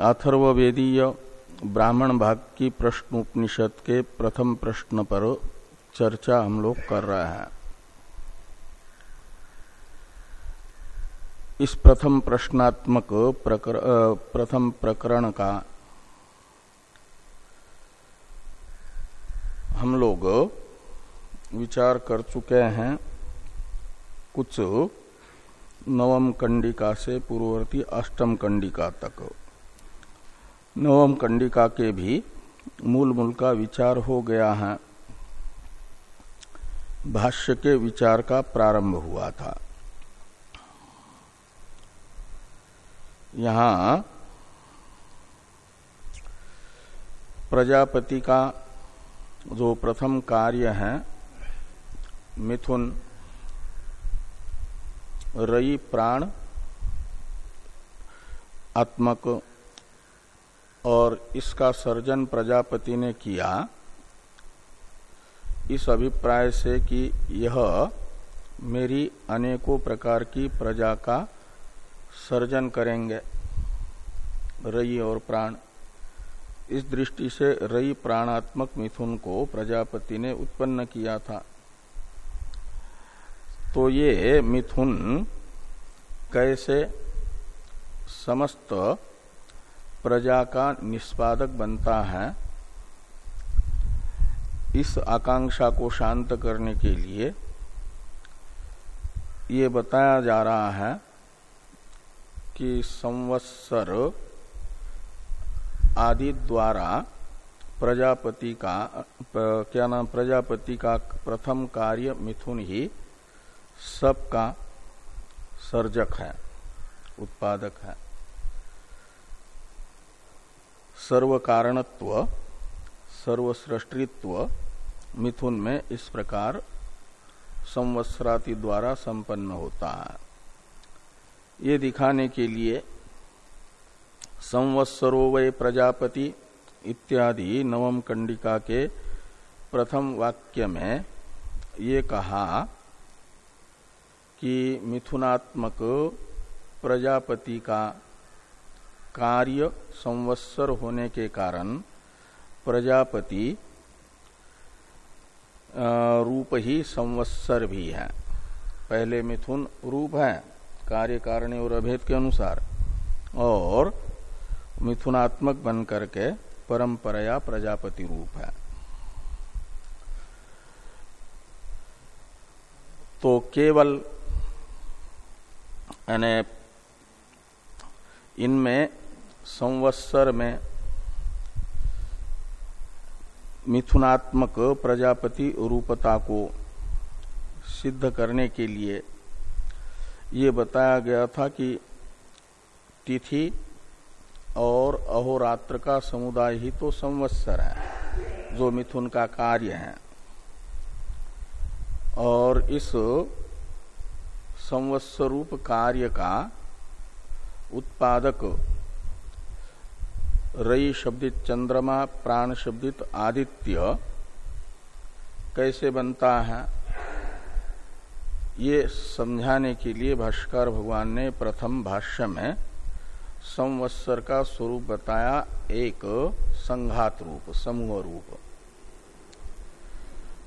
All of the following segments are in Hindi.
अथर्वेदीय ब्राह्मण भाग की प्रश्नोपनिषद के प्रथम प्रश्न पर चर्चा हम लोग कर रहे हैं। इस प्रथम प्रश्नात्मक प्रकर, प्रथम प्रकरण का हम लोग विचार कर चुके हैं कुछ नवम कंडिका से पूर्ववर्ती अष्टम कंडिका तक। नवम कंडिका के भी मूल मूल का विचार हो गया है। भाष्य के विचार का प्रारंभ हुआ था। यहाँ प्रजापति का जो प्रथम कार्य है, मिथुन रई प्राण आत्मक और इसका सर्जन प्रजापति ने किया इस अभिप्राय से कि यह मेरी अनेकों प्रकार की प्रजा का सर्जन करेंगे। रई और प्राण। इस दृष्टि से रई प्राणात्मक मिथुन को प्रजापति ने उत्पन्न किया था। तो ये मिथुन कैसे समस्त प्रजा का निष्पादक बनता है, इस आकांक्षा को शांत करने के लिए ये बताया जा रहा है कि संवत्सर आदि द्वारा प्रजापति का, क्या नाम, प्रजापति का प्रथम कार्य मिथुन ही सबका सर्जक है, उत्पादक है। सर्व कारणत्व सर्वसृष्टित्व, मिथुन में इस प्रकार संवत्सराति द्वारा संपन्न होता है। ये दिखाने के लिए संवत्सरो वै प्रजापति इत्यादि नवम कंडिका के प्रथम वाक्य में ये कहा कि मिथुनात्मक प्रजापति का कार्य संवत्सर होने के कारण प्रजापति रूप ही संवत्सर भी है। पहले मिथुन रूप है, कार्य कारण और अभेद के अनुसार। और मिथुनात्मक बन करके परंपराया प्रजापति रूप है। तो केवल इनमें संवत्सर में मिथुनात्मक प्रजापति रूपता को सिद्ध करने के लिए ये बताया गया था कि तिथि और अहोरात्र का समुदाय ही तो संवत्सर है, जो मिथुन का कार्य है। और इस संवत्सरूप कार्य का उत्पादक रई शब्दित चंद्रमा, प्राण शब्दित आदित्य, कैसे बनता है? ये समझाने के लिए भाष्कर भगवान ने प्रथम भाष्य में संवत्सर का स्वरूप बताया, एक संघात रूप, समूह रूप।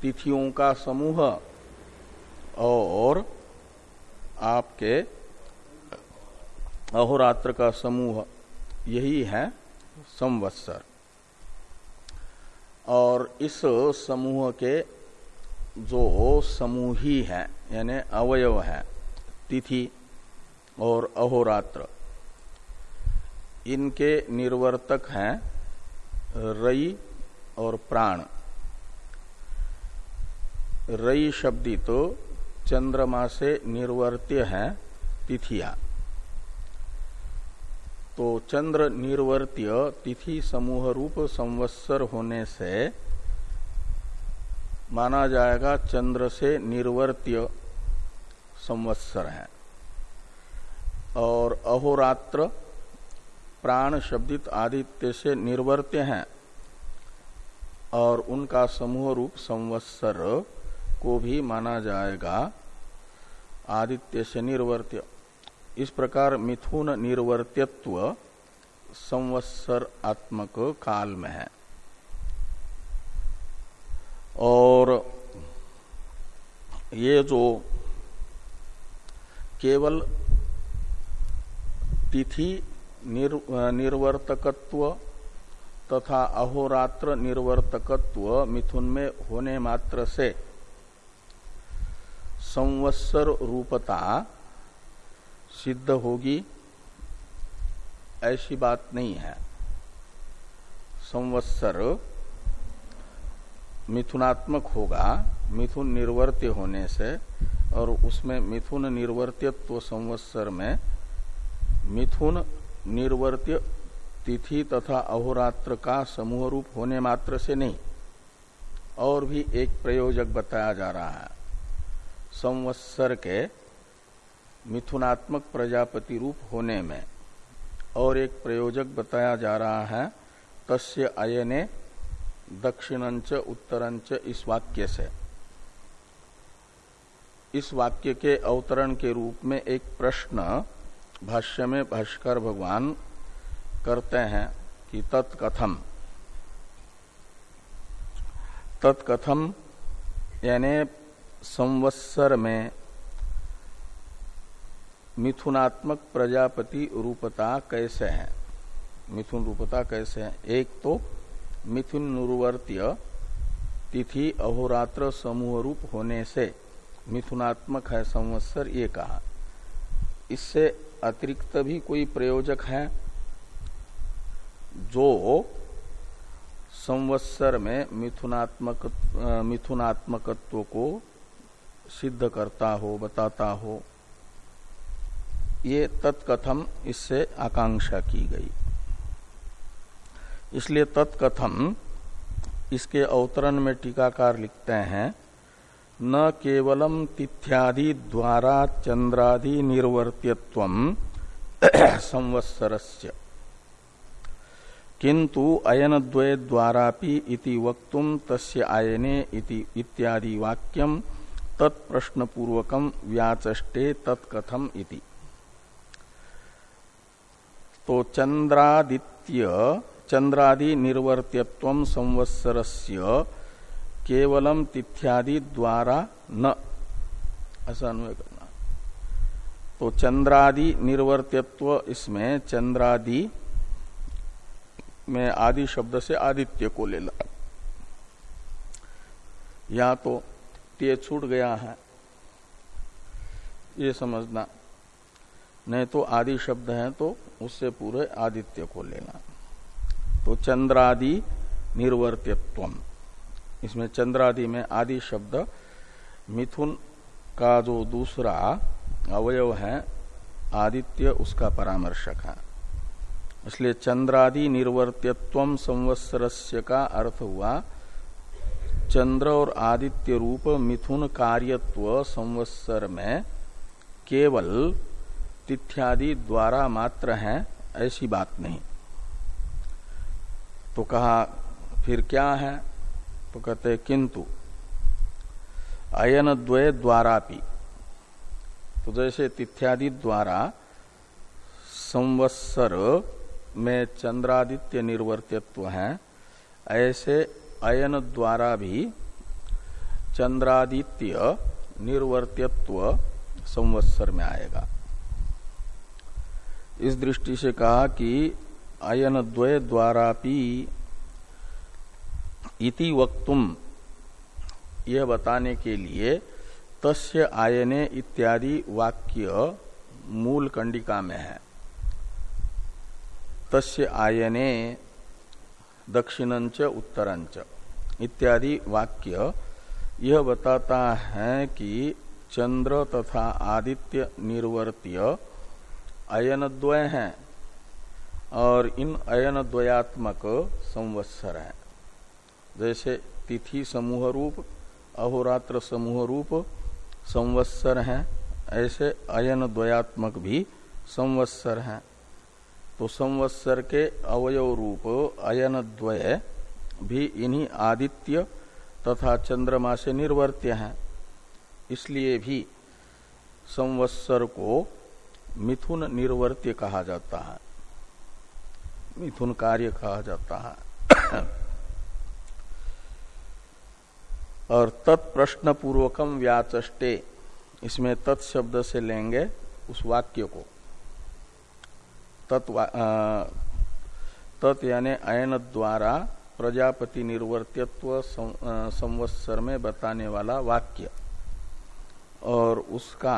तिथियों का समूह और आपके अहोरात्र का समूह, यही है संवत्सर। और इस समूह के जो समूही है, यानी अवयव है, तिथि और अहोरात्र, इनके निर्वर्तक हैं रई और प्राण। रई शब्दी तो चंद्रमा से निर्वर्त्य है तिथिया। तो चंद्र निर्वर्त्य तिथि समूह रूप संवत्सर होने से माना जाएगा चंद्र से निर्वर्त्य संवत्सर है। और अहोरात्र प्राण शब्दित आदित्य से निर्वर्त्य हैं और उनका समूह रूप संवत्सर को भी माना जाएगा आदित्य से निर्वर्त्य। इस प्रकार मिथुन निर्वर्त्यत्व संवत्सर आत्मक काल में है। और ये जो केवल तिथि निर, निर्वर्तकत्व तथा अहोरात्र निर्वर्तकत्व मिथुन में होने मात्र से संवत्सर रूपता सिद्ध होगी, ऐसी बात नहीं है। संवत्सर मिथुनात्मक होगा, मिथुन निर्वर्त्य होने से, और उसमें मिथुन निर्वर्त्यत्व संवत्सर में मिथुन निर्वर्त्य तिथि तथा अहोरात्र का समूह रूप होने मात्र से नहीं। और भी एक प्रयोजक बताया जा रहा है। संवत्सर के मिथुनात्मक प्रजापति रूप होने में। और एक प्रयोजक बताया जा रहा है, तस्य अयने दक्षिणंच उत्तरंच इस वाक्य से। इस वाक्य के अवतरण के रूप में एक प्रश्न भाष्य में भाष्कर भगवान करते हैं कि तत्कथम। तत्कथम यानी संवत्सर में मिथुनात्मक प्रजापति रूपता कैसे है? मिथुन रूपता कैसे है? एक तो मिथुन नुर्वर्त्य तिथि अहोरात्र समूह रूप होने से मिथुनात्मक है संवत्सर, ये कहा। इससे अतिरिक्त भी कोई प्रयोजक है? जो संवत्सर में मिथुनात्मक, मिथुनात्मकत्व को सिद्ध करता हो, बताता हो ये तत्कथम इससे आकांक्षा की गई। इसलिए तत्कथम इसके अवतरण में टीकाकार लिखते हैं, न केवलम तिथ्यादि द्वारा चंद्रादि निर्वर्त्यत्व संवत्सरस्य। किंतु अयन द्वय द्वारापि इति वक्तुम तस्य आयने इति इत्यादि वाक्यम तत्प्रश्न पूर्वकम व्याचष्टे तत्कथम इति। तो चंद्रादित्य, चंद्रादि निर्वर्त्यत्व संवत्सरस्य केवलम तिथ्यादि द्वारा न। ऐसा अनुय करना। तो चंद्रादि निर्वर्त्यत्व इसमें चंद्रादि में आदि शब्द से आदित्य को ले ला। या तो ते छूट गया है। ये समझना। नहीं तो आदि शब्द है तो उससे पूरे आदित्य को लेना। तो चंद्रादि निर्वर्तित्व इसमें चंद्रादि में आदि शब्द, मिथुन का जो दूसरा अवयव है, आदित्य उसका परामर्शक है। इसलिए चंद्रादि निर्वर्त्यत्व संवत्सरस्य का अर्थ हुआ, चंद्र और आदित्य रूप मिथुन कार्यत्व संवत्सर में केवल तिथ्यादि द्वारा मात्र है, ऐसी बात नहीं। तो कहा, फिर क्या है? तो कहते, किंतु, अयन द्वय द्वारा भी तो जैसे तिथ्यादि द्वारा संवत्सर में चंद्रादित्य निर्वर्तित्व है, ऐसे अयन द्वारा भी चंद्रादित्य निर्वर्तित्व संवत्सर में आएगा। इस दृष्टि से कहा कि अयन द्वय द्वारा इति वक्तुम, यह बताने के लिए तस्य आयने इत्यादि वाक्य मूल कंडिका में है। तस्य आयने दक्षिणंच, उत्तरंच इत्यादि वाक्य यह बताता है कि चंद्र तथा आदित्य निर्वर्त्य अयन द्वय हैं और इन अयन द्वयात्मक संवत्सर हैं। जैसे तिथि समूह रूप, अहोरात्र समूह रूप संवत्सर हैं, ऐसे अयन द्वयात्मक भी संवत्सर हैं। तो संवत्सर के अवयव रूप अयन द्वय भी इन्हीं आदित्य तथा चंद्रमा से निर्वर्त्य हैं। इसलिए भी संवत्सर को मिथुन निर्वर्त्य कहा जाता है। मिथुन कार्य कहा जाता है। और तत्प्रश्न पूर्वकम व्याचे इसमें तत्शब्द से लेंगे उस वाक्य को। तत् तत् यानी अयन द्वारा प्रजापति निर्वर्तित्व संवत्सर में बताने वाला वाक्य। और उसका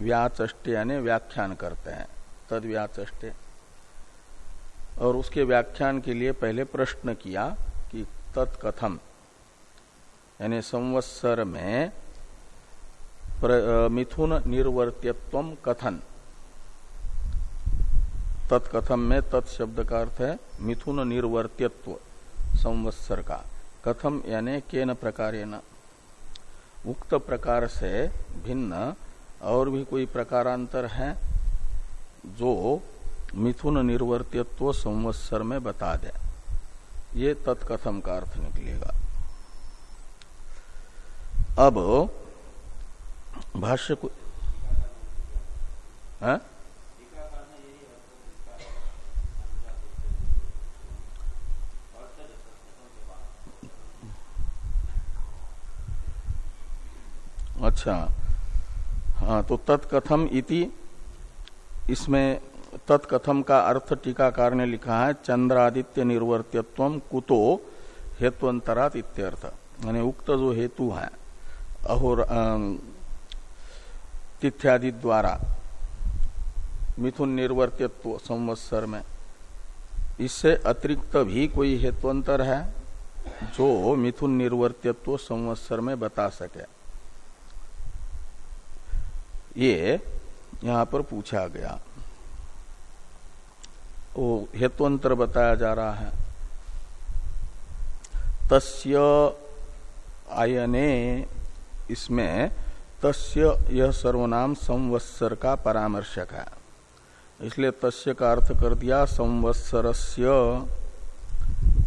व्याचे यानी व्याख्यान करते हैं, तद व्याचष्ट। और उसके व्याख्यान के लिए पहले प्रश्न किया कि तत्कथम, यानी संवत्सर में मिथुन निर्वर्तित्व कथन। तत्कथम में तत्शब्द का अर्थ है मिथुन निर्वर्तित्व संवत्सर का। कथम यानी केन प्रकार उक्त प्रकार से भिन्न और भी कोई प्रकारांतर है जो मिथुन निर्वर्तित्व संवत्सर में बता दे। ये तत्कथम का अर्थ निकलेगा। अब भाष्य को है? अच्छा। हाँ तो तत्कथम इति, इसमें तत्कथम का अर्थ टीकाकार ने लिखा है, चंद्रादित्य निर्वर्त्यत्व कुतो हेत्वंतरात इत्यर्थ। यानी उक्त जो हेतु है, अहोर तिथ्यादि द्वारा, मिथुन निर्वर्त्यत्व संवत्सर में, इससे अतिरिक्त भी कोई हेतुअंतर है जो मिथुन निर्वर्त्यत्व संवत्सर में बता सके। ये यहाँ पर पूछा गया। वो हेतुअंतर बताया जा रहा है। तस्य आयने इसमें तस्य यह सर्वनाम संवत्सर का परामर्शक है। इसलिए तस्य का अर्थ कर दिया, संवत्सरस्य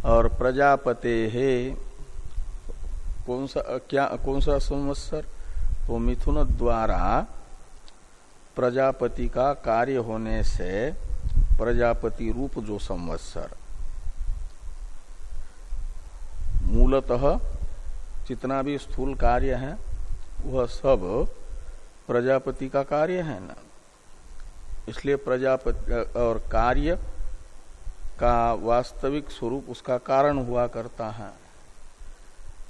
और प्रजापते। है कौन सा, क्या, कौन सा संवत्सर? तो मिथुन द्वारा प्रजापति का कार्य होने से प्रजापति रूप जो संवत्सर। मूलतः जितना भी स्थूल कार्य है, वह सब प्रजापति का कार्य है ना। इसलिए प्रजापति और कार्य का वास्तविक स्वरूप उसका कारण हुआ करता है।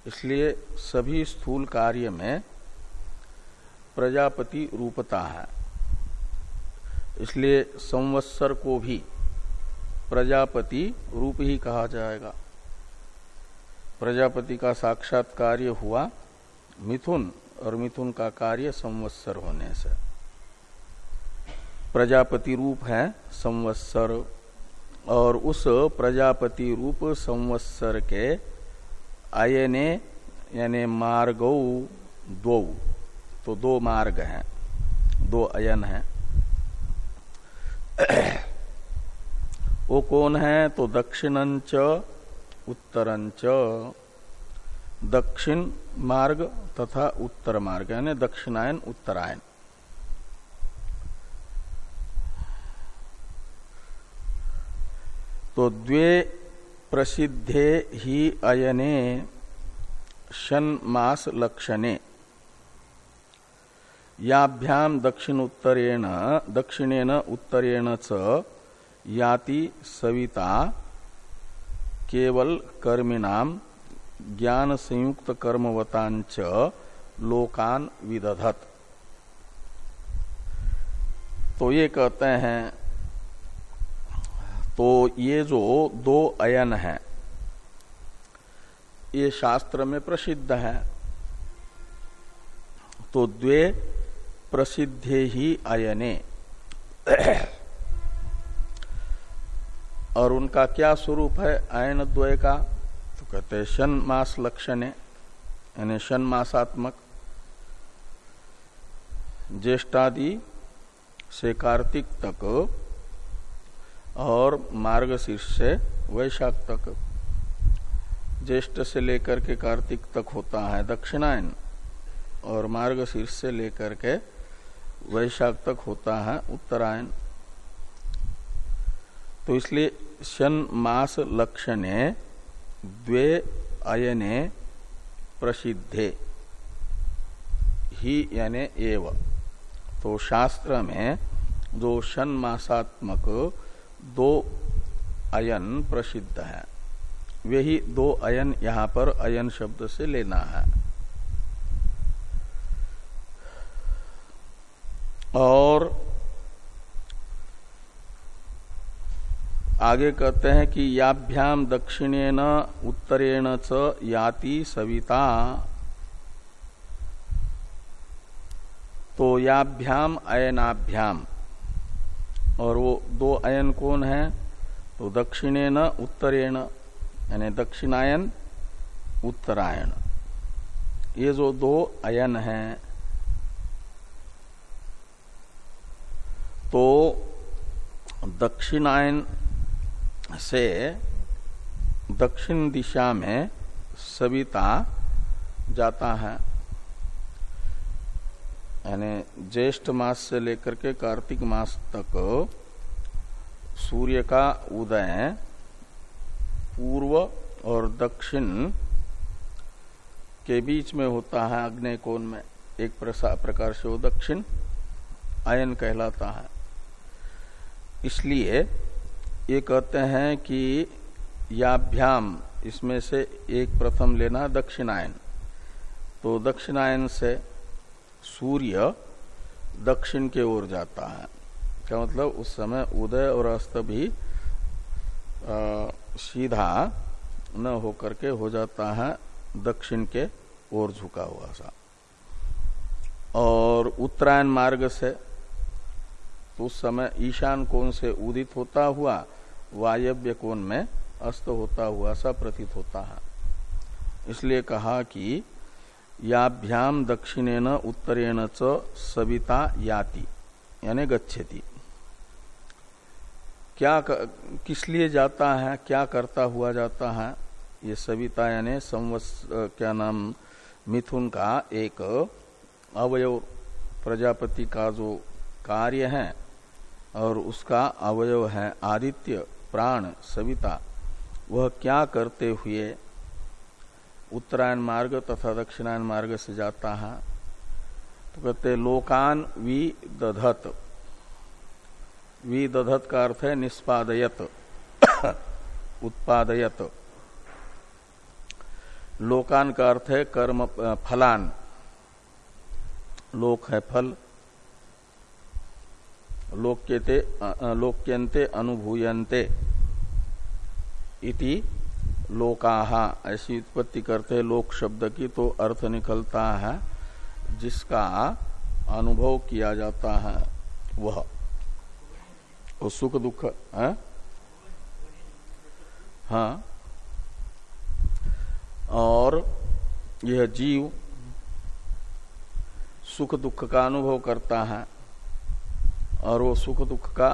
इसलिए सभी स्थूल कार्य में प्रजापति रूपता है। इसलिए संवत्सर को भी प्रजापति रूप ही कहा जाएगा। प्रजापति का साक्षात कार्य हुआ मिथुन, और मिथुन का कार्य संवत्सर होने से। प्रजापति रूप है संवत्सर, और उस प्रजापति रूप संवत्सर के आयने, यानी मार्गो, दो तो दो मार्ग हैं, दो अयन हैं। वो कौन है? तो दक्षिणंच, उत्तरंच। दक्षिण मार्ग तथा उत्तर मार्ग, यानी दक्षिणायन उत्तरायण तो द्वे प्रसिद्धे ही अयने शन मास लक्षणे। याभ्याम दक्षिण उत्तरेण दक्षिणेन उत्तरेण च याति सविता केवल कर्मिणाम ज्ञान संयुक्त कर्मवतांच लोकान विदधत। तो ये कहते हैं तो ये जो दो अयन है, ये शास्त्र में प्रसिद्ध है। तो द्वे प्रसिद्धे ही अयने। और उनका क्या स्वरूप है? अयन द्वय का? तो कहते हैं शन मास लक्षण, यानी शन मासात्मक ज्येष्ठादि से कार्तिक तक और मार्गशीर्ष से वैशाख तक। ज्येष्ठ से लेकर के कार्तिक तक होता है दक्षिणायन और मार्गशीर्ष से लेकर के वैशाख तक होता है उत्तरायण। तो इसलिए शन मास लक्षणे, द्वे अयने प्रसिद्धे। ही यानी एव। तो शास्त्र में जो शन मासात्मक दो अयन प्रसिद्ध है, वे ही दो अयन यहाँ पर अयन शब्द से लेना है। और आगे कहते हैं कि याभ्याम दक्षिणेन, उत्तरेण च याति सविता। तो याभ्याम, अयनाभ्याम। और वो दो अयन कौन है? तो दक्षिणेन, उत्तरेण, यानी दक्षिणायन, उत्तरायण। ये जो दो अयन हैं तो दक्षिणायन से दक्षिण दिशा में सविता जाता है। यानी ज्येष्ठ मास से लेकर के कार्तिक मास तक सूर्य का उदय पूर्व और दक्षिण के बीच में होता है अग्नि कोण में। एक प्रकार से वो दक्षिण आयन कहलाता है। इसलिए ये कहते हैं कि याभ्याम इसमें से एक प्रथम लेना दक्षिणायन। तो दक्षिणायन से सूर्य दक्षिण के ओर जाता है। क्या मतलब? उस समय उदय और अस्त भी आ, सीधा न होकर के हो जाता है दक्षिण के ओर झुका हुआ सा। और उत्तरायण मार्ग से उस समय ईशान कोण से उदित होता हुआ, वायव्य कोण में अस्त होता हुआ सा प्रतीत होता है। इसलिए कहा कि याभ्याम दक्षिणेन उत्तरेण च सविता याति, यानी गच्छति। क्या किस लिए जाता है, क्या करता हुआ जाता है? ये सविता यानी संवस, क्या नाम, मिथुन का एक अवयव प्रजापति का जो कार्य है और उसका अवयव है आदित्य, प्राण, सविता। वह क्या करते हुए उत्तरायण मार्ग तथा दक्षिणायन मार्ग से जाता है? तो कहते लोकान वि दधत वि दधत का अर्थ है निष्पादयत, उत्पादयत। लोकान का अर्थ है कर्म, फलान। लोक है फल। लोक्यते लोक्यंते अनुभूयन्ते इति लोकाहा ऐसी उत्पत्ति करते लोक शब्द की तो अर्थ निकलता है, जिसका अनुभव किया जाता है, वह। सुख दुख, है? हाँ। और यह जीव सुख दुख का अनुभव करता है और वो सुख दुख का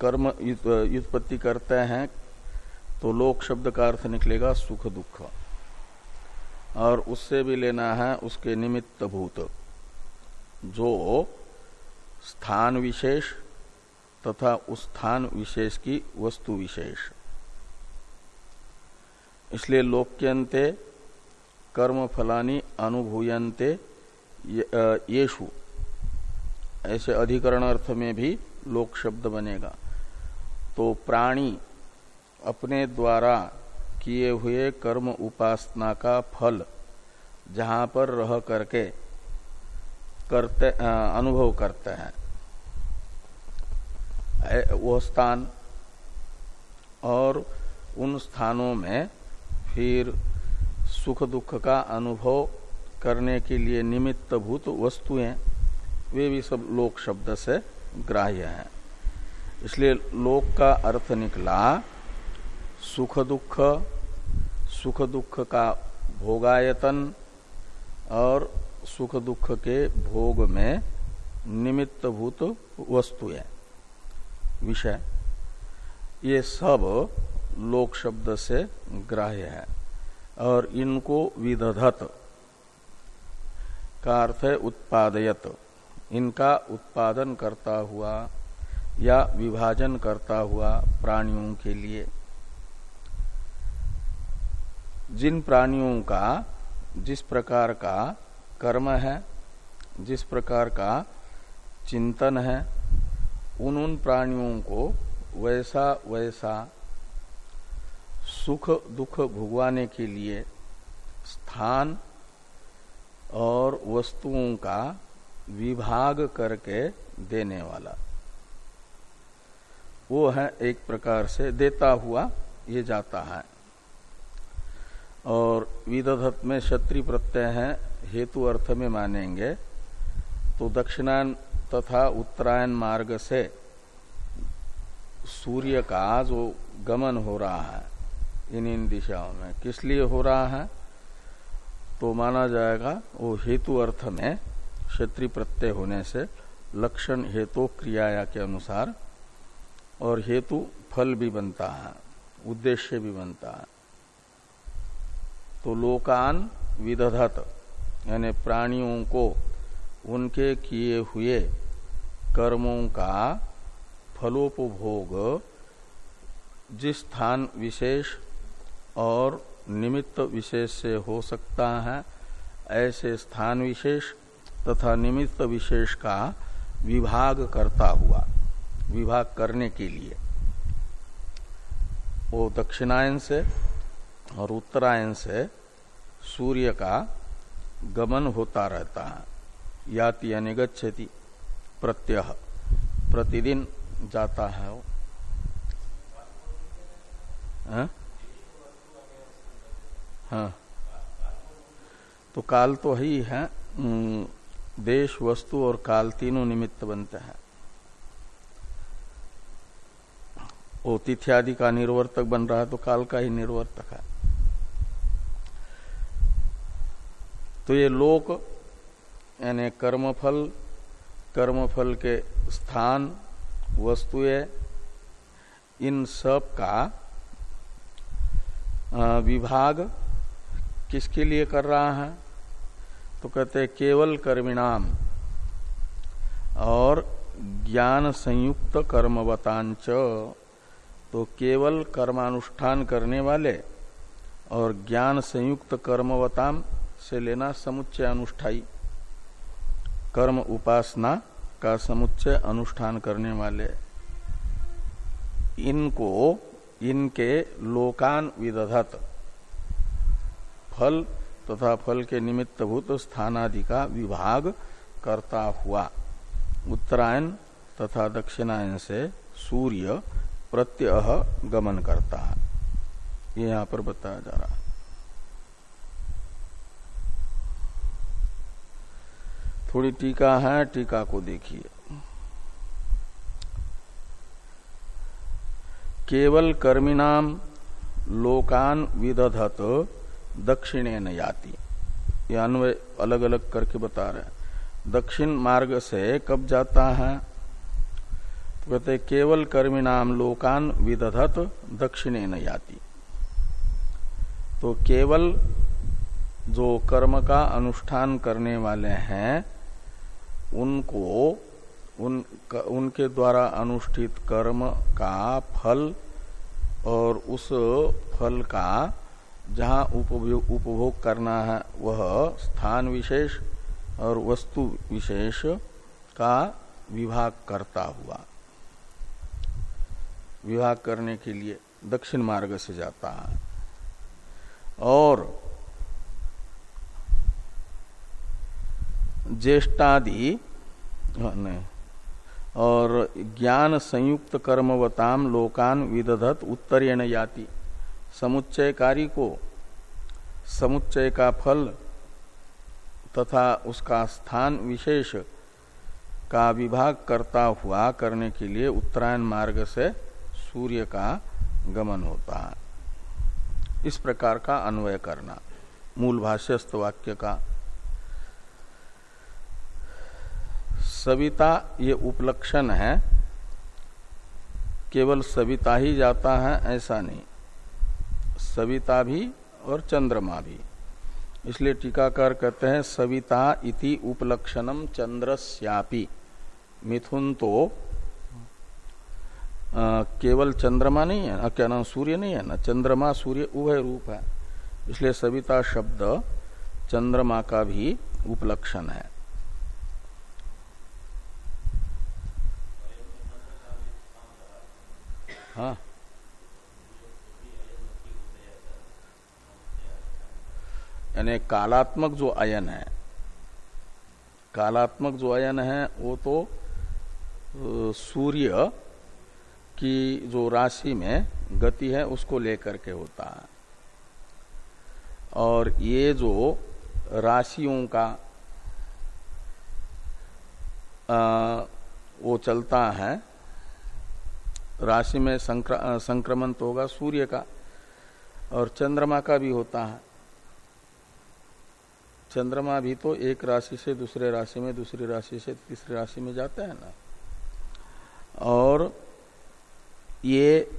कर्म युत्पत्ति करते हैं तो लोक शब्द का अर्थ निकलेगा सुख दुख। और उससे भी लेना है उसके निमित्त भूत, जो स्थान विशेष तथा उस स्थान विशेष की वस्तु विशेष। इसलिए लोक्यंते कर्म फलानी अनुभूयन्ते येषु। ऐसे अधिकरण अर्थ में भी लोक शब्द बनेगा। तो प्राणी अपने द्वारा किए हुए कर्म उपासना का फल जहाँ पर रह करके करते अनुभव करते हैं। वो स्थान और उन स्थानों में फिर सुख दुख का अनुभव करने के लिए निमित्त भूत वस्तुएँ वे भी सब लोक शब्द से ग्राह्य हैं। इसलिए लोक का अर्थ निकला, सुख दुख सुख दुख का भोगायतन और सुख दुख के भोग में निमित्त भूत वस्तुएँ विषय। ये सब लोक शब्द से ग्राह्य है और इनको विदधत का अर्थ है उत्पादयत। इनका उत्पादन करता हुआ या विभाजन करता हुआ प्राणियों के लिए। जिन प्राणियों का, जिस प्रकार का कर्म है, जिस प्रकार का चिंतन है, उन उन प्राणियों को वैसा वैसा सुख दुख भुगवाने के लिए स्थान और वस्तुओं का विभाग करके देने वाला। वो है एक प्रकार से देता हुआ ये जाता है। और विदधत में क्षत्रि प्रत्यय है, हेतु अर्थ में मानेंगे तो दक्षिणायन तथा उत्तरायण मार्ग से सूर्य का जो गमन हो रहा है इन इन दिशाओं में। किस लिए हो रहा है? तो माना जाएगा वो हेतु अर्थ में क्षेत्रीय प्रत्यय होने से लक्षण हेतु क्रियाया के अनुसार और हेतु फल भी बनता है, उद्देश्य भी बनता है। तो लोकान विदधत, यानी प्राणियों को उनके किए हुए कर्मों का फलोपभोग जिस स्थान विशेष और निमित्त विशेष से हो सकता है, ऐसे स्थान विशेष तथा निमित्त विशेष का विभाग करता हुआ, विभाग करने के लिए। वो दक्षिणायन से और उत्तरायण से सूर्य का गमन होता रहता है। याति यानी गच्छति प्रत्यह, प्रतिदिन जाता है वो। हाँ? हाँ। तो काल तो ही है देश, वस्तु और काल तीनों निमित्त बनते हैं। वो आदि का निर्वर्तक बन रहा है तो काल का ही निर्वर्तक है। तो ये लोक, यानी कर्मफल कर्मफल के स्थान, वस्तुएँ, इन सब का विभाग किसके लिए कर रहा है? तो कहते केवल कर्मिणाम। और ज्ञान संयुक्त कर्मवतांच तो केवल कर्मानुष्ठान करने वाले और ज्ञान संयुक्त कर्मवताम से लेना समुच्चय अनुष्ठाई कर्म उपासना का समुच्चय अनुष्ठान करने वाले। इनको, इनके लोकान विदधत। फल तथा फल के निमित्तभूत स्थानादि का विभाग करता हुआ। उत्तरायण तथा दक्षिणायन से सूर्य प्रत्यह गमन करता है। ये यहाँ पर बताया जा रहा थोड़ी टीका है, टीका को देखिए। केवल कर्मिनाम लोकान विदधत दक्षिणे न याति। ये अन्वय अलग अलग करके बता रहे दक्षिण मार्ग से कब जाता है? तो कहते केवल कर्मी नाम लोकान विदधत दक्षिणे न याति। तो केवल जो कर्म का अनुष्ठान करने वाले हैं, उनको, उन, उनके द्वारा अनुष्ठित कर्म का फल और उस फल का जहाँ उपभोग करना है, वह स्थान विशेष और वस्तु विशेष का विभाग करता हुआ। विभाग करने के लिए दक्षिण मार्ग से जाता है। और ज्येष्ठादि और ज्ञान संयुक्त कर्मवताम लोकान विदधत उत्तरेण याति। समुच्चयकारी को, समुच्चय का फल तथा उसका स्थान विशेष का विभाग करता हुआ करने के लिए उत्तरायण मार्ग से सूर्य का गमन होता है। इस प्रकार का अन्वय करना, मूल भाष्यस्त वाक्य का। सविता ये उपलक्षण है, केवल सविता ही जाता है, ऐसा नहीं। सविता भी और चंद्रमा भी। इसलिए टीकाकार कहते हैं सविता इति उपलक्षणम चंद्रस्यापि मिथुन तो आ, केवल चंद्रमा नहीं है ना क्या नाम सूर्य नहीं है ना? चंद्रमा सूर्य उभय रूप है। इसलिए सविता शब्द चंद्रमा का भी उपलक्षण है। हाँ। यानी कालात्मक जो अयन है कालात्मक जो अयन है वो तो सूर्य की जो राशि में गति है उसको लेकर के होता है। और ये जो राशियों का आ, वो चलता है राशि में संक्र, संक्रमण तो होगा सूर्य का और चंद्रमा का भी होता है। चंद्रमा भी तो एक राशि से दूसरे राशि में, दूसरी राशि से तीसरी राशि में जाता है ना। और ये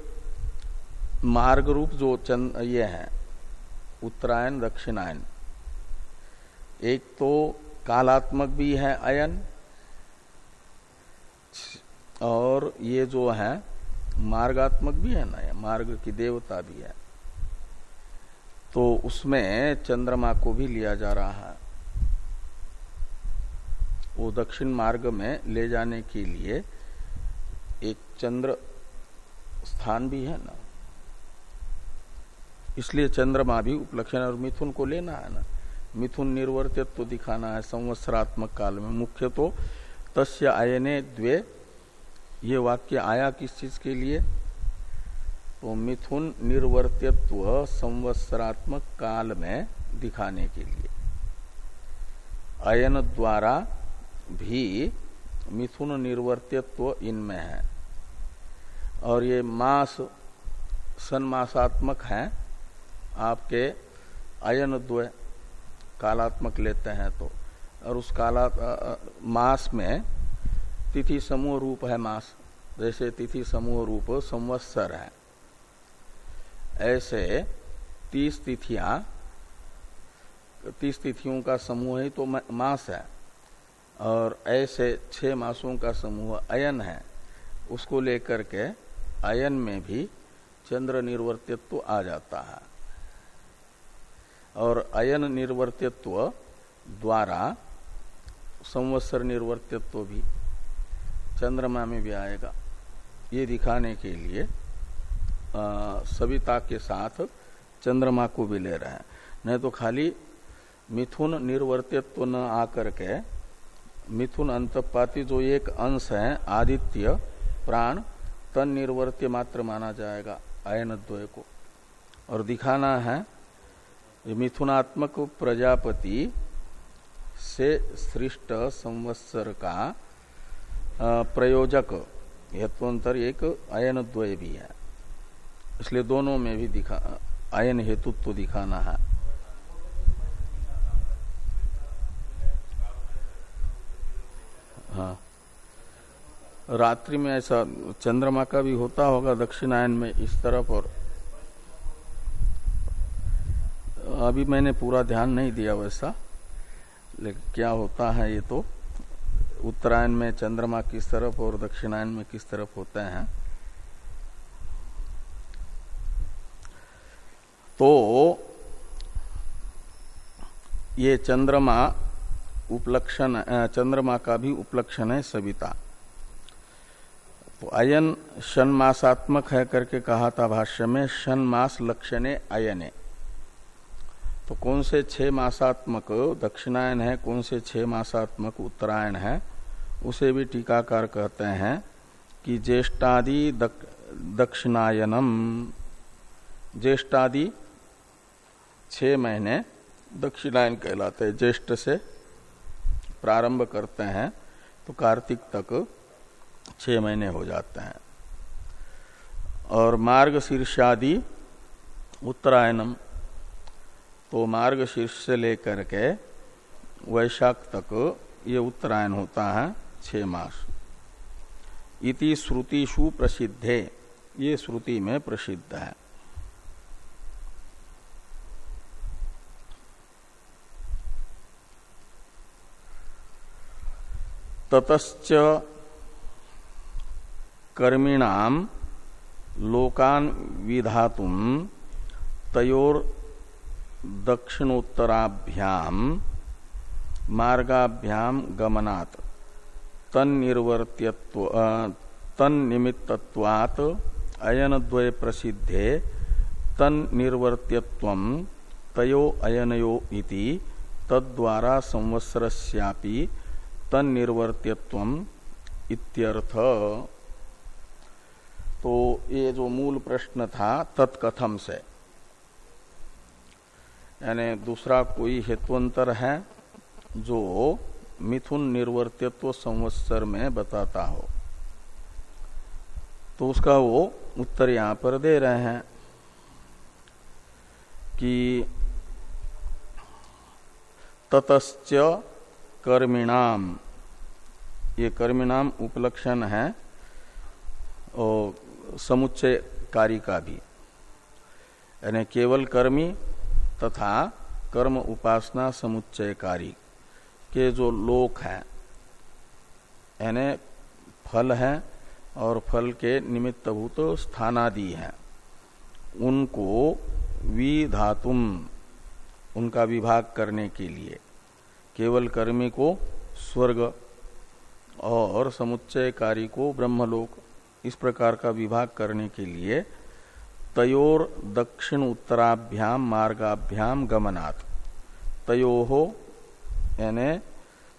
मार्ग रूप जो चंद, ये है, उत्तरायण, दक्षिणायन। एक तो कालात्मक भी है अयन, और ये जो है, मार्गात्मक भी है ना मार्ग की देवता भी है। तो उसमें चंद्रमा को भी लिया जा रहा है। वो दक्षिण मार्ग में ले जाने के लिए एक चंद्र स्थान भी है ना। इसलिए चंद्रमा भी उपलक्षण और मिथुन को लेना है ना। मिथुन निर्वर्तित्व तो दिखाना है, संवत्सरात्मक काल में। मुख्य तो तस्य आयने द्वे। ये वाक्य आया किस चीज़ के लिए? तो मिथुन निर्वर्तित्व संवत्सरात्मक काल में दिखाने के लिए। अयन द्वारा भी मिथुन निर्वर्तित्व इनमें है। और ये मास सन्मासात्मक है। आपके अयन द्वय कालात्मक लेते हैं तो। और उस काला मास में तिथि समूह रूप है मास। जैसे तिथि समूह रूप संवत्सर है। ऐसे तीस तिथियाँ, तीस तिथियों का समूह ही तो मास है। और ऐसे छह मासों का समूह अयन है। उसको लेकर के अयन में भी चंद्र निर्वर्तित्व आ जाता है। और अयन निर्वर्तित्व द्वारा संवत्सर निर्वर्तित्व भी चंद्रमा में भी आएगा। ये दिखाने के लिए सविता के साथ चंद्रमा को भी ले रहे हैं। नहीं तो खाली मिथुन निर्वर्तित्व न आकर के मिथुन अंतपाती जो एक अंश है, आदित्य प्राण, तन निर्वर्त्य मात्र माना जाएगा, अयन द्वय को। और दिखाना है मिथुनात्मक प्रजापति से सृष्ट संवत्सर का प्रयोजक हेत्वंतर एक अयन द्वय भी है। इसलिए दोनों में भी दिखा, आयन हेतुत्व तो दिखाना है। हाँ। रात्रि में ऐसा चंद्रमा का भी होता होगा दक्षिणायन में इस तरफ़ और अभी मैंने पूरा ध्यान नहीं दिया वैसा, लेकिन क्या होता है ये तो उत्तरायण में चंद्रमा किस तरफ़ और दक्षिणायन में किस तरफ़ होते हैं? तो ये चंद्रमा उपलक्षण चंद्रमा का भी उपलक्षण है सविता। तो अयन शन मासात्मक है करके कहा था भाष्य में शन मास लक्षणे अयने। तो कौन से छह मासात्मक दक्षिणायन है कौन से छह मासात्मक उत्तरायण है उसे भी टीकाकार कहते हैं कि ज्येष्ठादि दक, दक्षिणायनम। ज्येष्ठादि छह महीने दक्षिणायन कहलाते हैं, ज्येष्ठ से प्रारंभ करते हैं तो कार्तिक तक छह महीने हो जाते हैं। और मार्ग शीर्षादि उत्तरायणम तो मार्ग शीर्ष से लेकर के वैशाख तक ये उत्तरायण होता है, छह मास। इति श्रुतिषु प्रसिद्धे, ये श्रुति में प्रसिद्ध है। ततच कर्मीणाम लोकान विधातुम तयोर दक्षिणोत्तराभ्याम मार्गाभ्याम गमनात्। तन्निर्वर्त्यत्व तन्निमित्तत्वात् अयनद्वय प्रसिद्धे तन्निर्वर्त्यत्व तयो अयनयो इति तद्वारा संवत्सरस्यापि तन्निर्वर्त्यत्व इत्यर्थ। तो ये जो मूल प्रश्न था तत्कथम से। यानी दूसरा कोई हेतुअंतर है जो मिथुन निर्वर्तित्व संवत्सर में बताता हो। तो उसका वो उत्तर यहाँ पर दे रहे हैं कि ततश्च कर्मिणाम। ये कर्मिणाम उपलक्षण है और समुच्चय कार्य का भी। यानी केवल कर्मी तथा कर्म उपासना समुच्चयकारी के जो लोक हैं, यानी फल है और फल के निमित्तभूत स्थानादि हैं, उनको विधातुम, उनका विभाग करने के लिए। केवल कर्मी को स्वर्ग और समुच्चयकारी को ब्रह्मलोक, इस प्रकार का विभाग करने के लिए तयोर दक्षिण उत्तराभ्याम मार्गाभ्याम गमनात्। तयो हो यानी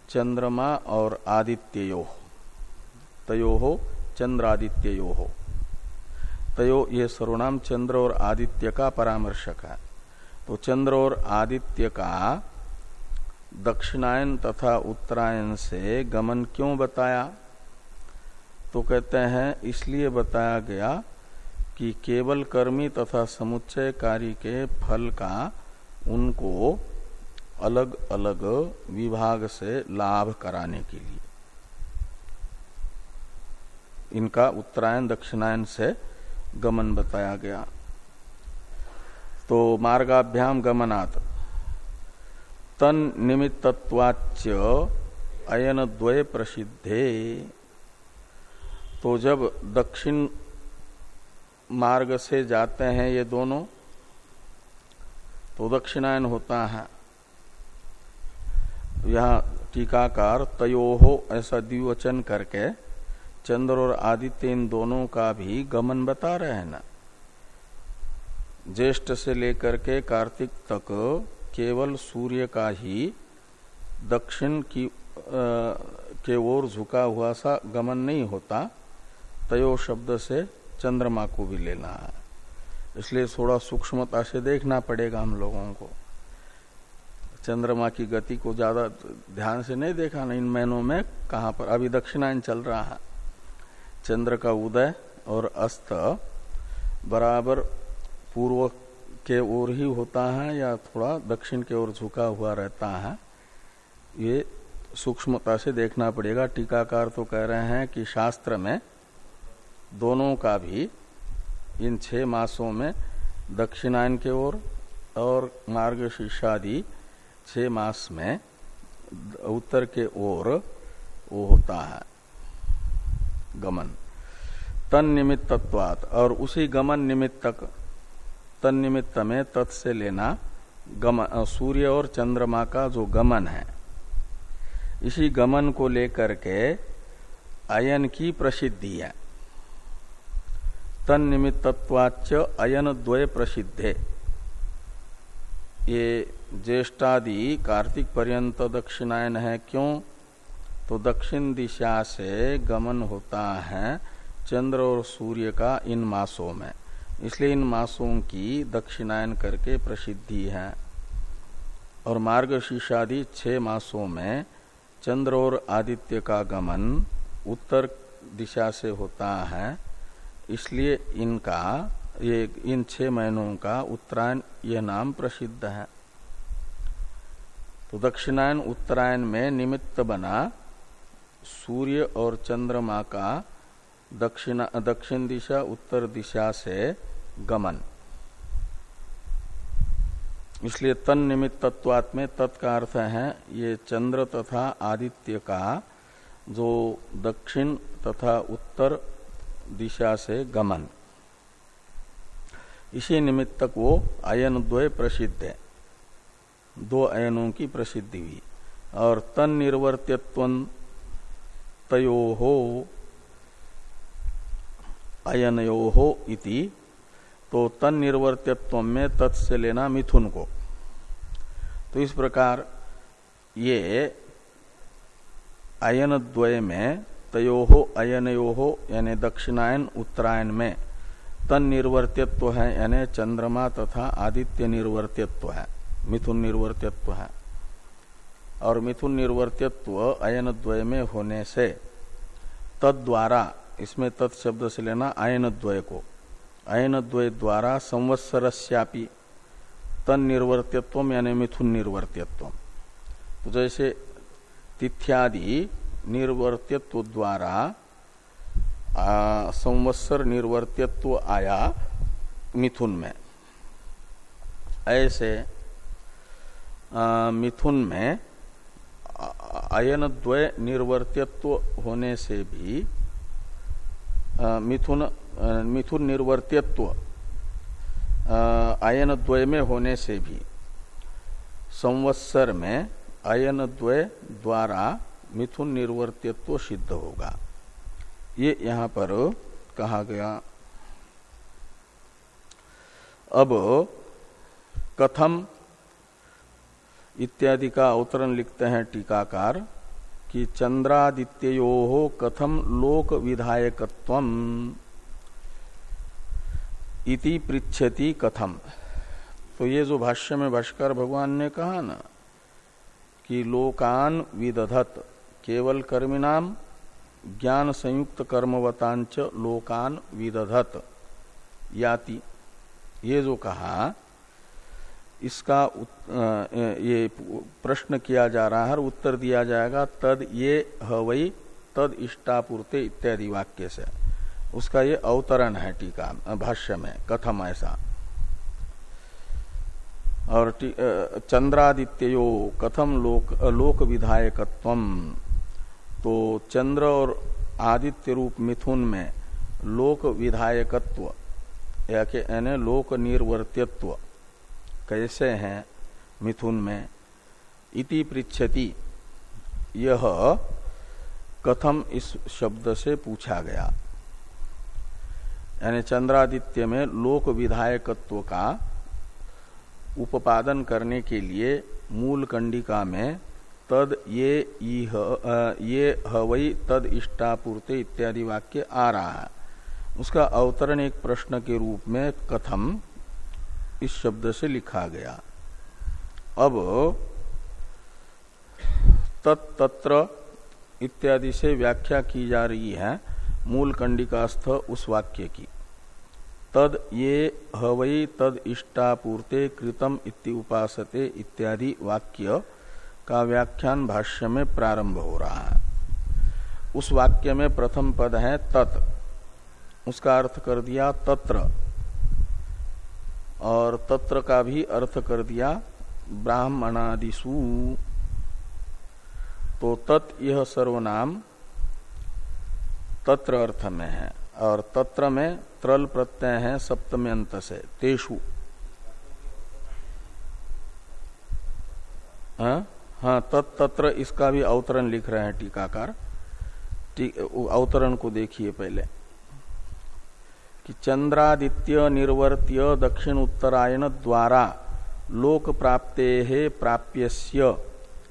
चंद्रमा और आदित्यो तयो हो चंद्रादित्यो हो तयो ये सर्वनाम चंद्र और आदित्य का परामर्शक है। तो चंद्र और आदित्य का दक्षिणायन तथा उत्तरायण से गमन क्यों बताया? तो कहते हैं, इसलिए बताया गया कि केवल कर्मी तथा समुच्चय कार्य के फल का उनको अलग अलग विभाग से लाभ कराने के लिए। इनका उत्तरायण दक्षिणायन से गमन बताया गया। तो मार्गाभ्याम गमनात्। तन निमित्तवाच्य अयन द्वय प्रसिद्धे तो जब दक्षिण मार्ग से जाते हैं ये दोनों तो दक्षिणायन होता है। यह टीकाकार तयो हो ऐसा द्विवचन करके चंद्र और आदित्य इन दोनों का भी गमन बता रहे हैं ना। ज्येष्ठ से लेकर के कार्तिक तक केवल सूर्य का ही दक्षिण की आ, के ओर झुका हुआ सा गमन नहीं होता तयो शब्द से चंद्रमा को भी लेना है। इसलिए थोड़ा सूक्ष्मता से देखना पड़ेगा हम लोगों को। चंद्रमा की गति को ज़्यादा ध्यान से नहीं देखा ना इन महीनों में कहा पर? अभी दक्षिणायन चल रहा है। चंद्र का उदय और अस्त बराबर पूर्व के ओर ही होता है या थोड़ा दक्षिण के ओर झुका हुआ रहता है? ये सूक्ष्मता से देखना पड़ेगा। टीकाकार तो कह रहे हैं कि शास्त्र में दोनों का भी इन छह मासों में दक्षिणायन के ओर और मार्ग शीर्षादि छह मास में उत्तर के ओर वो होता है। गमन। तन निमित्तत्वात और उसी गमन निमित्तक तन निमित्त में तत् से लेना गमन सूर्य और चंद्रमा का जो गमन है। इसी गमन को लेकर के अयन की प्रसिद्धि है। तन निमित्तवाच अयन द्वय प्रसिद्धे। ये ज्येष्ठादि कार्तिक पर्यंत दक्षिणायन है, क्यों? तो दक्षिण दिशा से गमन होता है चंद्र और सूर्य का इन मासों में। इसलिए इन मासों की दक्षिणायन करके प्रसिद्धि है। और मार्ग शीर्षादि छह मासों में चंद्र और आदित्य का गमन उत्तर दिशा से होता है। इसलिए इनका, ये, इन छह महीनों का उत्तरायण यह नाम प्रसिद्ध है। तो दक्षिणायन, उत्तरायण में निमित्त बना सूर्य और चंद्रमा का दक्षिण दक्षिण दिशा, उत्तर दिशा से गमन। इसलिए तन निमित्तत्वात् में तत्का अर्थ है, ये चंद्र तथा आदित्य का, जो दक्षिण तथा उत्तर दिशा से गमन। इसी निमित्तक वो अयन द्वय प्रसिद्ध है। दो अयनों की प्रसिद्धि हुई। और तन निर्वर्त्यत्व तयो हो अयनयो हो इति तो तन निर्वर्तित्व में तत्से लेना मिथुन को। तो इस प्रकार ये अयन द्वय में, तयो हो अयनयो हो यानी दक्षिणायन उत्तरायण में तन निर्वर्तित्व है, यानी चंद्रमा तथा आदित्य निर्वर्तित्व है, मिथुन निर्वर्तित्व है। और मिथुन निर्वर्तित्व अयन द्वय में होने से तद द्वारा इसमें तत्शब्द से लेना अयन द्वय को। अयन द्वय द्वारा संवत्सरस्यापी तन निर्वर्तित्व यानी मिथुन निर्वर्तित्व तो जैसे तिथ्यादि निर्वर्तित्व द्वारा संवत्सर निर्वर्तित्व आया मिथुन में। ऐसे आ, मिथुन में अयन द्वय निर्वर्तित्व होने से भी आ, मिथुन मिथुन निर्वर्तित्व अयन द्वय में होने से भी, संवत्सर में अयन द्वय द्वारा मिथुन निर्वर्तित्व सिद्ध होगा। ये यहाँ पर कहा गया। अब कथम इत्यादि का अवतरण लिखते हैं टीकाकार कि चंद्रादित्यो कथम लोक विधायकत्व इति पृछति कथम। तो ये जो भाष्य में भाष्कर भगवान ने कहा ना, कि लोकान विदधत, केवल कर्मिनाम ज्ञान संयुक्त कर्मवतांच लोकान विदधत, याति। ये जो कहा, इसका ये प्रश्न किया जा रहा है उत्तर दिया जाएगा, तद ये हवई तद इष्टापूर्ते इत्यादि वाक्य से। उसका ये अवतरण है टीका भाष्य में, कथम ऐसा। और चंद्रादित्यो कथम लोक लोक विधायकत्व तो चंद्र और आदित्य रूप मिथुन में लोक विधायकत्व यानी लोक निर्वर्तित्व कैसे हैं मिथुन में? इति पृछति यह कथम इस शब्द से पूछा गया। यानी चंद्रादित्य में लोक विधायकत्व का उपादन करने के लिए मूल कंडिका में तद ये ये हवई, तद इष्टापूर्ते इत्यादि वाक्य आ रहा है। उसका अवतरण एक प्रश्न के रूप में कथम इस शब्द से लिखा गया। अब तत्र इत्यादि से व्याख्या की जा रही है। मूल कंडिकास्थ उस वाक्य की। तद ये हवई तद इष्टापूर्ते कृतम इति उपासते इत्यादि वाक्य का व्याख्यान भाष्य में प्रारंभ हो रहा है। उस वाक्य में प्रथम पद है तत्। उसका अर्थ कर दिया तत्र। और तत्र का भी अर्थ कर दिया ब्राह्मणादिशु तो तत् यह सर्वनाम तत्र अर्थ में है। और तत्र में त्रल प्रत्यय है सप्तम अंत से तेषु। हाँ, हाँ तत्र इसका भी अवतरण लिख रहे हैं टीकाकार। अवतरण को देखिए पहले। कि चंद्रादित्य निर्वर्त्य दक्षिण उत्तरायण द्वारा लोक प्राप्ते प्राप्यस्य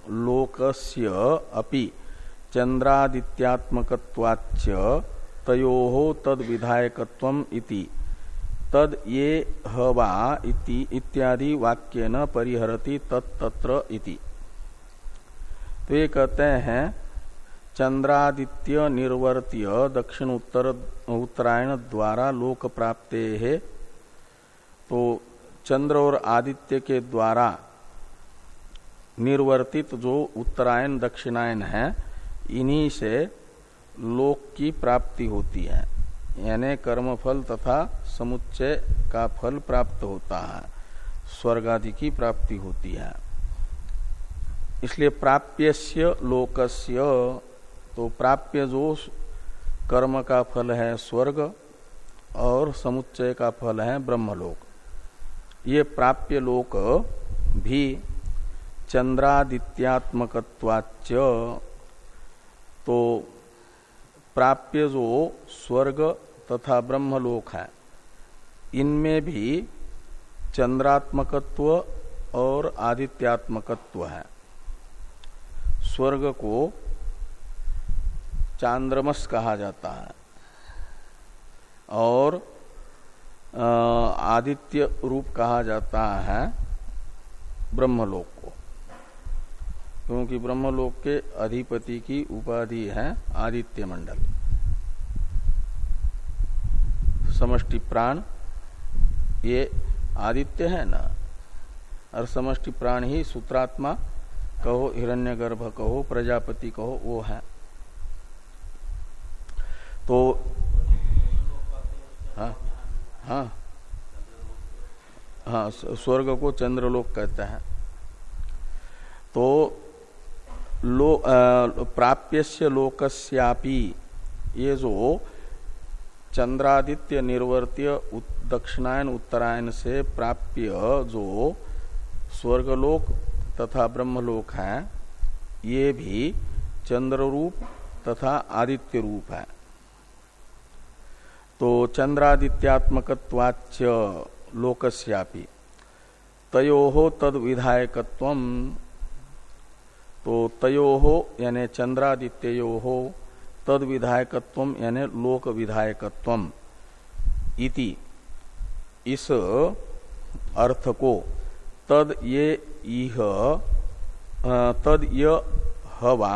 लोकस्य अपि। चंद्रादित्यात्मकत्वाच्च तयो तद विधायकत्वम इति। तद ये हवा इति, इत्यादि वाक्य न परिहरति तत्त्र इति। तो ये कहते हैं चंद्रादित्य निर्वर्तीय दक्षिण उत्तर उत्तरायण द्वारा लोक प्राप्ते है तो चंद्र और आदित्य के द्वारा निर्वर्तित जो उत्तरायण दक्षिणायन है इन्हीं से लोक की प्राप्ति होती है। यानी कर्मफल तथा समुच्चय का फल प्राप्त होता है। स्वर्ग आदि की प्राप्ति होती है। इसलिए प्राप्यस्य लोकस्य तो प्राप्य जो कर्म का फल है स्वर्ग और समुच्चय का फल है ब्रह्मलोक। ये प्राप्य लोक भी चंद्रादित्यात्मकवाच तो प्राप्य जो स्वर्ग तथा ब्रह्मलोक है, इनमें भी चंद्रात्मकत्व और आदित्यात्मकत्व है। स्वर्ग को चांद्रमस कहा जाता है और आदित्य रूप कहा जाता है ब्रह्मलोक को। क्योंकि ब्रह्मलोक के अधिपति की उपाधि है आदित्य मंडल। समष्टि प्राण, ये आदित्य है ना? और समष्टि प्राण ही सूत्रात्मा, कहो हिरण्यगर्भ, कहो प्रजापति, कहो वो है। तो हाँ हाँ हाँ स्वर्ग को चंद्रलोक कहते हैं। तो लो प्राप्य लोकस्यापि, ये जो चंद्रादित्य निर्वर्त्य दक्षिणायन उत्तरायण से प्राप्य जो स्वर्गलोक तथा ब्रह्मलोक है, ये भी चंद्र रूप तथा आदित्य रूप है। तो चंद्रादित्यात्मकवाच लोकस्यापि, तयो तद विधायकत्व तो तयो हो यानी चंद्रादित्यो हो तद विधायकत्व यानी लोक विधायकत्व इति। इस अर्थ को तद ये इह तद य हवा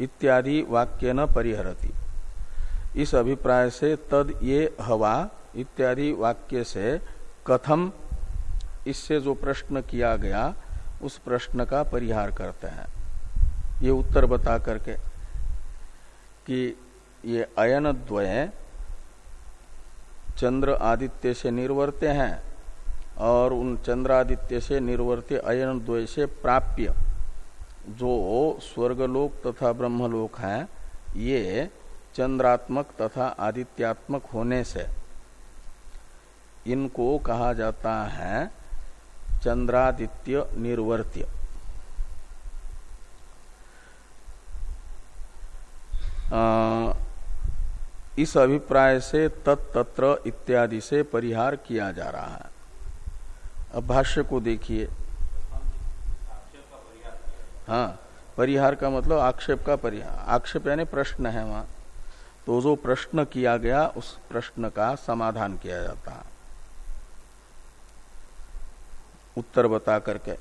इत्यादि वाक्य न परिहरती। इस अभिप्राय से तद ये हवा इत्यादि वाक्य से कथम इससे जो प्रश्न किया गया, उस प्रश्न का परिहार करते हैं। ये उत्तर बता करके कि ये अयन द्वय चंद्र आदित्य से निर्वर्त्य हैं और उन चंद्रादित्य से निर्वर्त्य अयन द्वय से प्राप्य जो स्वर्गलोक तथा ब्रह्मलोक हैं, ये चंद्रात्मक तथा आदित्यात्मक होने से। इनको कहा जाता है चंद्रादित्य निर्वर्त्य। इस अभिप्राय से तत्त्र इत्यादि से परिहार किया जा रहा है। अब भाष्य को देखिए। हाँ परिहार का मतलब आक्षेप का परिहार। आक्षेप यानी प्रश्न है वहाँ। तो जो प्रश्न किया गया, उस प्रश्न का समाधान किया जाता है। उत्तर बता करके।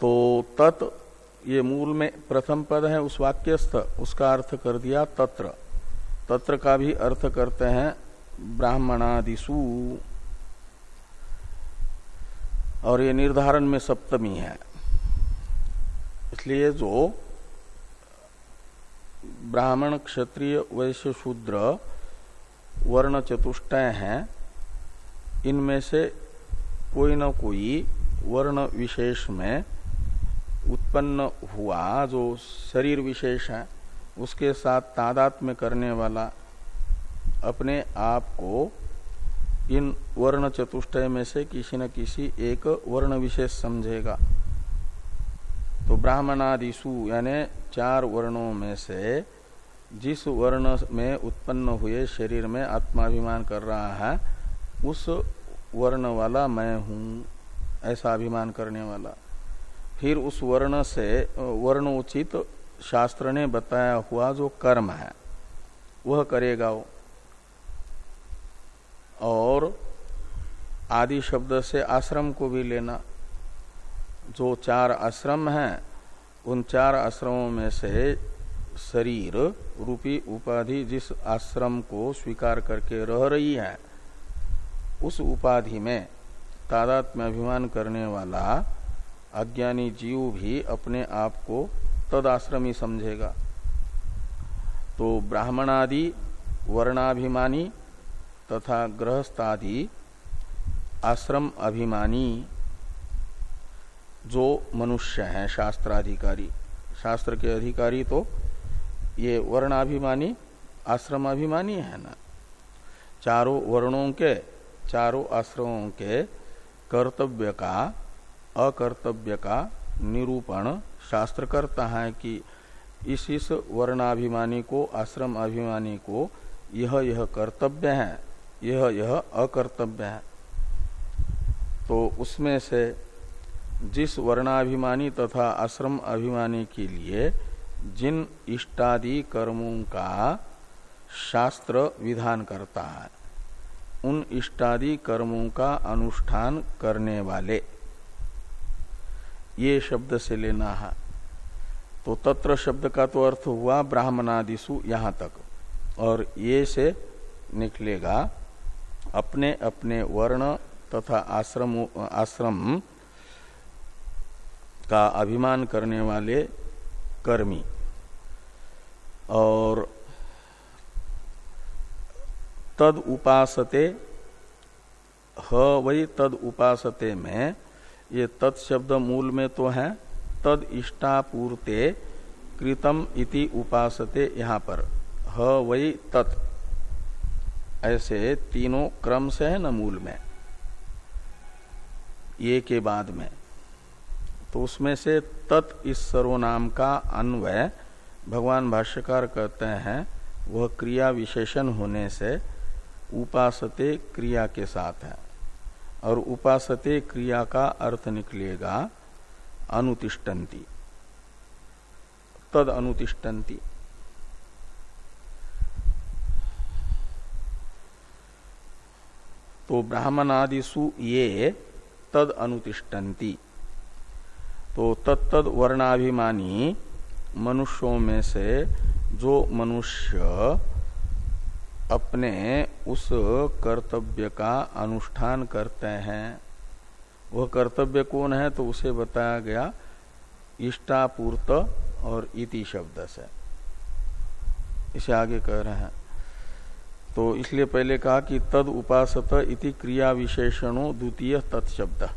तो तत् ये मूल में प्रथम पद है, उस वाक्यस्थ, उसका अर्थ कर दिया तत्र। तत्र का भी अर्थ करते हैं ब्राह्मणादिशु और ये निर्धारण में सप्तमी है। इसलिए जो ब्राह्मण क्षत्रिय वैश्य शूद्र वर्ण चतुष्टय हैं, इनमें से कोई न कोई वर्ण विशेष में उत्पन्न हुआ, जो शरीर विशेष है, उसके साथ तादात्म्य करने वाला अपने आप को इन वर्ण चतुष्टय में से किसी न किसी एक वर्ण विशेष समझेगा। तो ब्राह्मणादिशु यानी चार वर्णों में से जिस वर्ण में उत्पन्न हुए शरीर में आत्माभिमान कर रहा है, उस वर्ण वाला मैं हूँ, ऐसा अभिमान करने वाला। फिर उस वर्ण से वर्ण उचित शास्त्र ने बताया हुआ जो कर्म है, वह करेगा वो। और आदि शब्द से आश्रम को भी लेना। जो चार आश्रम हैं, उन चार आश्रमों में से शरीर रूपी उपाधि जिस आश्रम को स्वीकार करके रह रही है, उस उपाधि में तादात्म्य अभिमान करने वाला अज्ञानी जीव भी अपने आप को तद आश्रमी समझेगा। तो ब्राह्मणादि, वर्णाभिमानी तथा गृहस्थादि, आश्रम अभिमानी, जो मनुष्य हैं, शास्त्राधिकारी। शास्त्र के अधिकारी तो ये वर्णाभिमानी, आश्रमाभिमानी है ना। चारों वर्णों के, चारों आश्रमों के कर्तव्य का अकर्तव्य का निरूपण। शास्त्र करता है कि इस इस वर्णाभिमानी को आश्रम अभिमानी को यह यह कर्तव्य है, यह यह अकर्तव्य है। तो उसमें से जिस वर्णाभिमानी तथा आश्रम अभिमानी के लिए जिन इष्टादि कर्मों का शास्त्र विधान करता है, उन इष्टादि कर्मों का अनुष्ठान करने वाले ये शब्द से लेना है। तो तत्र शब्द का तो अर्थ हुआ ब्राह्मणादिशु यहाँ तक। और ये से निकलेगा अपने अपने वर्ण तथा आश्रम आश्रम का अभिमान करने वाले कर्मी। और तद उपासते, ह वही तद उपासते में ये तत्शब्द मूल में तो है, तद इष्टापूर्ते कृतम इति उपासते यहाँ पर। ह वही तत्। ऐसे तीनों क्रम से है न मूल में। ये के बाद में। तो उसमें से तत् इस सर्वनाम का अन्वय भगवान भाष्यकार कहते हैं, वह क्रिया विशेषण होने से उपासते क्रिया के साथ है। और उपासते क्रिया का अर्थ निकलेगा अनुतिष्ठन्ति। तद अनुतिष्ठन्ति। तो ब्राह्मणादिशु ये तद अनुतिष्ठन्ति। तो तत्तद वर्णाभिमानी मनुष्यों में से जो मनुष्य अपने उस कर्तव्य का अनुष्ठान करते हैं। वह कर्तव्य कौन है तो उसे बताया गया इष्टापूर्त और इति शब्द से। इसे आगे कह रहे हैं। तो इसलिए पहले कहा कि तद उपासत इति क्रिया विशेषणों द्वितीय तत्शब्द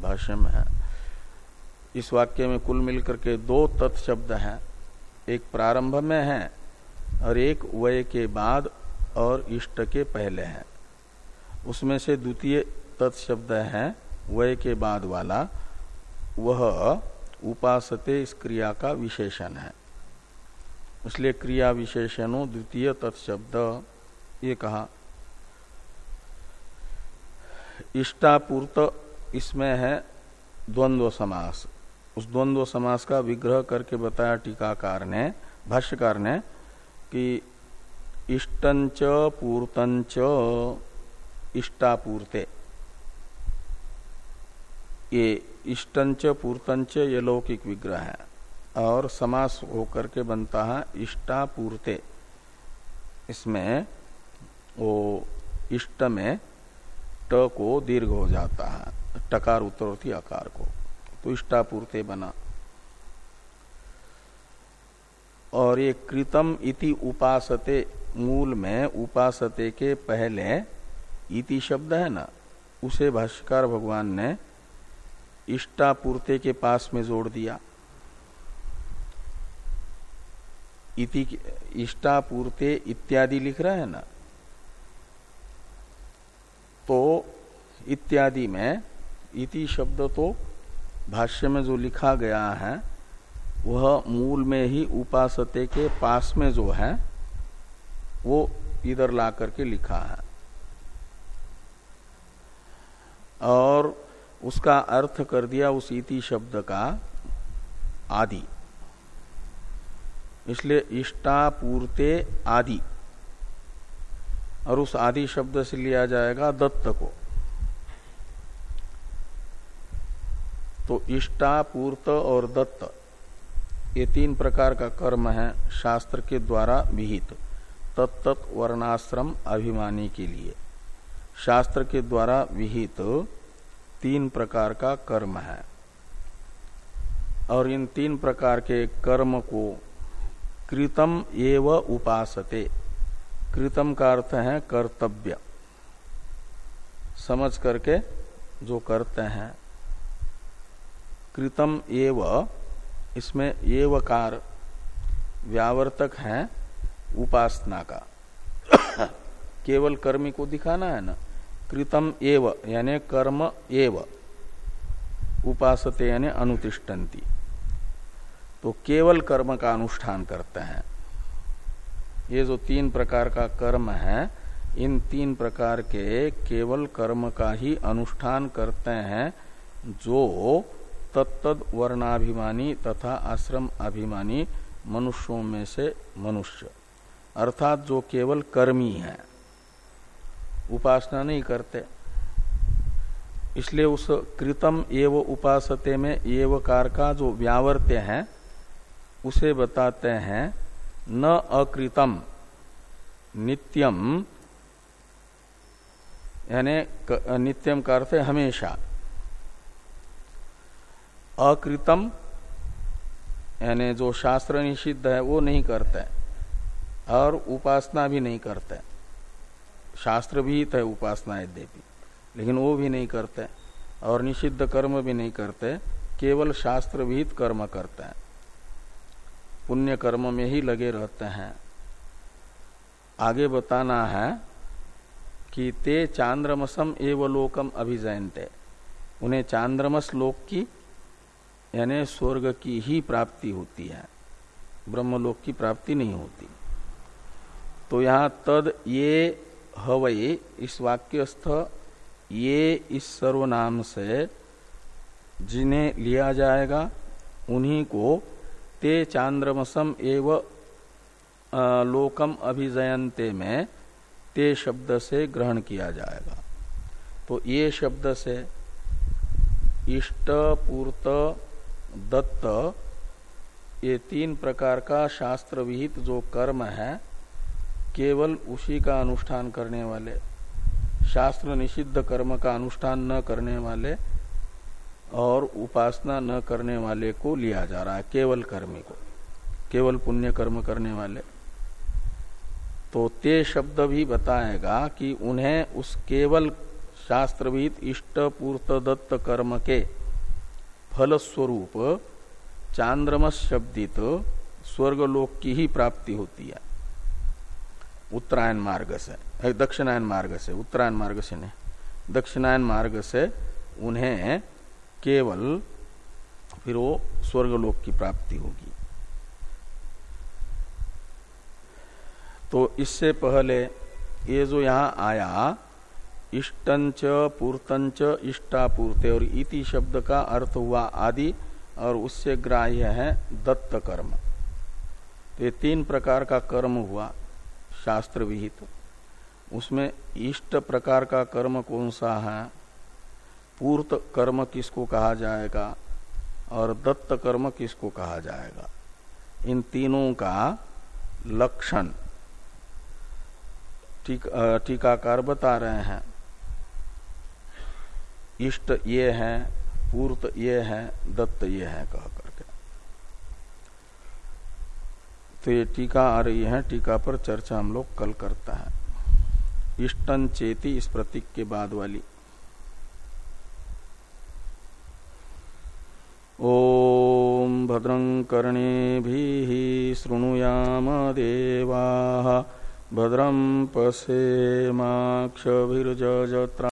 भाष्य में है। इस वाक्य में कुल मिलकर के दो तत्शब्द हैं। एक प्रारंभ में है और एक वय के बाद और इष्ट के पहले हैं। उसमें से द्वितीय तत्शब्द है, वय के बाद वाला। वह उपासते इस क्रिया का विशेषण है। इसलिए क्रिया विशेषणों द्वितीय तत्शब्द। ये कहा, इष्टापूर्त इसमें है द्वंद्व समास। उस द्वंद्व समास का विग्रह करके बताया टीकाकार ने, भाष्यकार ने, कि इष्टंच पूर्तंच इष्टापूर्ते। ये इष्टंच पूर्तंच ये लौकिक विग्रह है और समास होकर के बनता है इष्टापूर्ते। इसमें वो इष्ट में ट को दीर्घ हो जाता है, टकार उत्तरती आकार को। तो इष्टापूर्ते बना। और ये कृतम इति उपासते मूल में उपासते के पहले इति शब्द है ना, उसे भाष्यकार भगवान ने इष्टापूर्ते के पास में जोड़ दिया। इति इष्टापूर्ते इत्यादि लिख रहा है ना? तो इत्यादि में इति शब्द तो भाष्य में जो लिखा गया है, वह मूल में ही उपासते के पास में जो है वो इधर ला करके लिखा है। और उसका अर्थ कर दिया उस इति शब्द का आदि। इसलिए इष्टापूर्ते आदि। और उस आदि शब्द से लिया जाएगा दत्त को। तो इष्टापूर्त और दत्त, ये तीन प्रकार का कर्म है शास्त्र के द्वारा विहित। तत्त वर्णाश्रम अभिमानी के लिए। शास्त्र के द्वारा विहित तो तीन प्रकार का कर्म है। और इन तीन प्रकार के कर्म को कृतम एव उपासते। कृतम का अर्थ है कर्तव्य। समझ करके जो करते हैं, कृतम एव, इसमें एवकार व्यावर्तक है उपासना का केवल कर्मी को दिखाना है ना? कृतम एव, यानी कर्म एव। उपासते यानी अनुतिष्ठन्ति। तो केवल कर्म का अनुष्ठान करते हैं। ये जो तीन प्रकार का कर्म है, इन तीन प्रकार के केवल कर्म का ही अनुष्ठान करते हैं, जो तत्तद वर्णाभिमानी तथा आश्रम अभिमानी मनुष्यों में से मनुष्य। अर्थात जो केवल कर्मी है। उपासना नहीं करते। इसलिए उस कृतम एव उपासते में एवकार का जो व्यावर्त्य है, उसे बताते हैं, न अकृतम, नित्यम, यानी नित्यम का अर्थ हमेशा। अकृतम, यानी जो शास्त्र निषिद्ध है, वो नहीं करते। और उपासना भी नहीं करते। शास्त्र भी है उपासना यद्यपि लेकिन वो भी नहीं करते और निषिद्ध कर्म भी नहीं करते, केवल शास्त्र विहित कर्म करते हैं। पुण्य कर्म में ही लगे रहते हैं। आगे बताना है कि ते चांद्रमसम एवं लोकम अभिजयंते उन्हें चांद्रमस लोक की, यानी स्वर्ग की ही प्राप्ति होती है। ब्रह्मलोक की प्राप्ति नहीं होती। तो यहाँ तद ये हवई इस वाक्यस्थ ये इस सर्वनाम से जिन्हें लिया जाएगा, उन्हीं को ते चांद्रमसम एव लोकम अभिजयंते में ते शब्द से ग्रहण किया जाएगा। तो ये शब्द से इष्ट, पूर्त, दत्त, ये तीन प्रकार का शास्त्र विहित जो कर्म है केवल उसी का अनुष्ठान करने वाले, शास्त्र निषिद्ध कर्म का अनुष्ठान न करने वाले और उपासना न करने वाले को लिया जा रहा है, केवल कर्मी को, केवल पुण्य कर्म करने वाले। तो ते शब्द भी बताएगा कि उन्हें उस केवल शास्त्रविद इष्ट पूर्त दत्त कर्म के फलस्वरूप चांद्रमस शब्दित स्वर्गलोक की ही प्राप्ति होती है। उत्तरायण मार्ग से दक्षिणायन मार्ग से, उत्तरायण मार्ग से नहीं, दक्षिणायन मार्ग से उन्हें केवल फिर वो स्वर्गलोक की प्राप्ति होगी। तो इससे पहले ये जो यहाँ आया, इष्टंच, पूर्तंच, इष्टापूर्ते, और इति शब्द का अर्थ हुआ आदि, और उससे ग्राह्य है दत्त कर्म तो ये तीन प्रकार का कर्म हुआ। शास्त्र विहित। उसमें इष्ट प्रकार का कर्म कौन सा है? पूर्त कर्म किसको कहा जाएगा और दत्त कर्म किसको कहा जाएगा? इन तीनों का लक्षण टीकाकार बता रहे हैं। इष्ट ये है, पूर्त ये है, दत्त ये है कह करके तो ये टीका आ रही है, टीका पर चर्चा हम लोग कल करता है। इष्टन चेती इस प्रतीक के बाद वाली। ओम भद्रं कर्णे भी शृणुयाम देवा, भद्रं पश्येमाक्षभिर्जत्रा